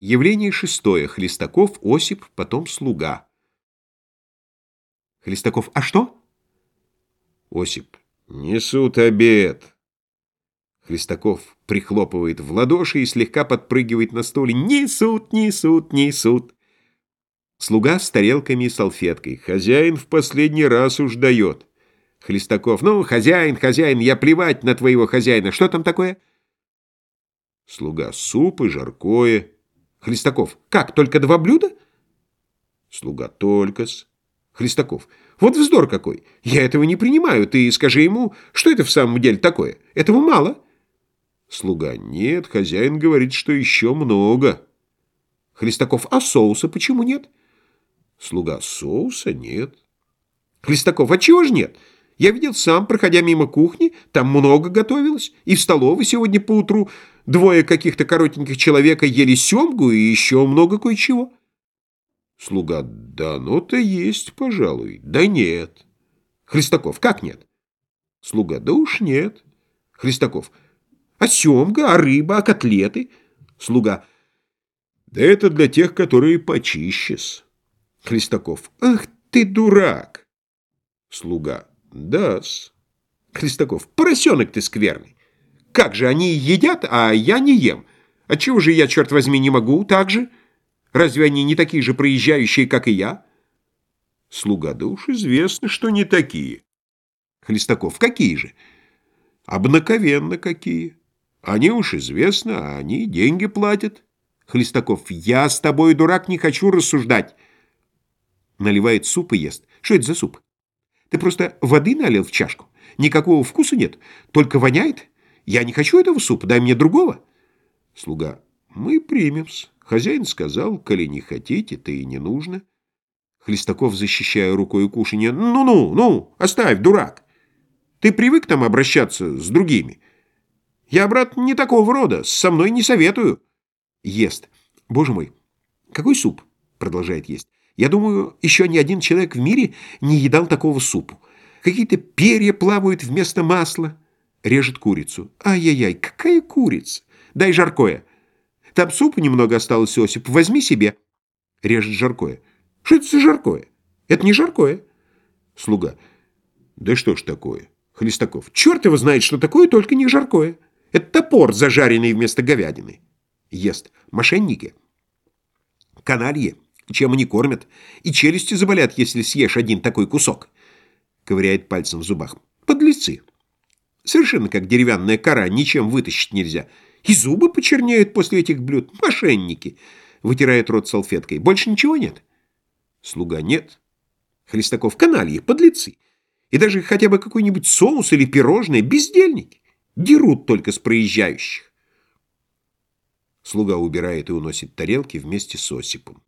Явление шестое. Хлестаков, Осип, потом слуга. Хлестаков. А что? Осип. Несут обед. Хлестаков прихлопывает в ладоши и слегка подпрыгивает на столе. Несут, несут, несут. Слуга с тарелками и салфеткой. Хозяин в последний раз уж дает. Хлестаков. Ну, хозяин, хозяин, я плевать на твоего хозяина. Что там такое? Слуга. Суп и жаркое. Хлестаков. Как, только два блюда? Слуга. Только-с. Хлестаков. Вот вздор какой. Я этого не принимаю. Ты скажи ему, что это в самом деле такое. Этого мало. Слуга. Нет, хозяин говорит, что еще много. Хлестаков. А соуса почему нет? Слуга. Соуса нет. Хлестаков. А чего ж нет? Я видел сам, проходя мимо кухни, там много готовилось. И в столовой сегодня поутру двое каких-то коротеньких человека ели семгу и еще много кое-чего. Слуга, да ну-то есть, пожалуй. Да нет. Христаков, как нет? Слуга, да уж нет. Христаков, а семга, а рыба, а котлеты? Слуга, да это для тех, которые почищес. Христаков, ах ты дурак. Слуга, да-с. Христаков, поросенок ты скверный. Как же, они едят, а я не ем. Отчего же я, черт возьми, не могу так же? Разве они не такие же проезжающие, как и я? Слуга, да уж известно, что не такие. Хлестаков, какие же? Обнаковенно какие. Они уж известно, а они деньги платят. Хлестаков, я с тобой, дурак, не хочу рассуждать. Наливает суп и ест. Что это за суп? Ты просто воды налил в чашку? Никакого вкуса нет? Только воняет? Я не хочу этого супа, дай мне другого. Слуга. Мы примем-с. Хозяин сказал, коли не хотите, то и не нужно. Хлестаков, защищая рукой кушанье. Ну-ну, ну, оставь, дурак. Ты привык там обращаться с другими? Я, брат, не такого рода, со мной не советую. Ест. Боже мой, какой суп? Продолжает есть. Я думаю, еще ни один человек в мире не едал такого супу. Какие-то перья плавают вместо масла. Режет курицу. Ай-яй-яй, какая курица? Дай жаркое. Там супа немного осталось, Осип. Возьми себе. Режет жаркое. Что это за жаркое? Это не жаркое. Слуга. Да что ж такое? Хлестаков. Черт его знает, что такое, только не жаркое. Это топор, зажаренный вместо говядины. Ест. Мошенники. Каналье. Чем они кормят? И челюсти заболят, если съешь один такой кусок. Ковыряет пальцем в зубах. Подлецы. Совершенно как деревянная кора, ничем вытащить нельзя. И зубы почернеют после этих блюд. Мошенники. Вытирает рот салфеткой. Больше ничего нет? Слуга нет. Хлестаков канальи, подлецы. И даже хотя бы какой-нибудь соус или пирожное, бездельники. Дерут только с проезжающих. Слуга убирает и уносит тарелки вместе с Осипом.